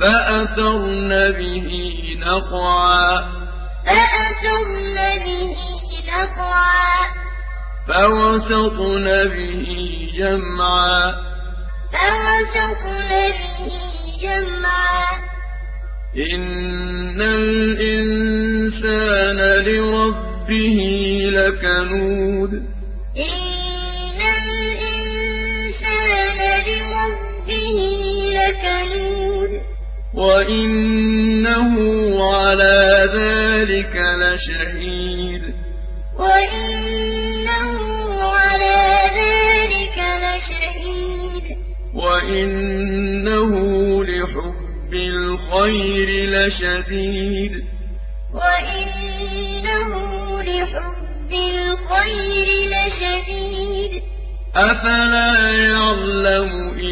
فأثرن به نقعا. فأثرن به نقعا. فوسطن به جمعا. فوسطن به جمعا. إن الإنسان لربه لكنود. إن وإنه على ذلك لشهيد وإنه على ذلك لشهيد وإنه لحب الخير لشديد وإنه لحب الخير لشديد أفلا يعلم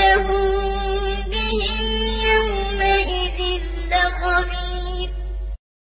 ربهم بهم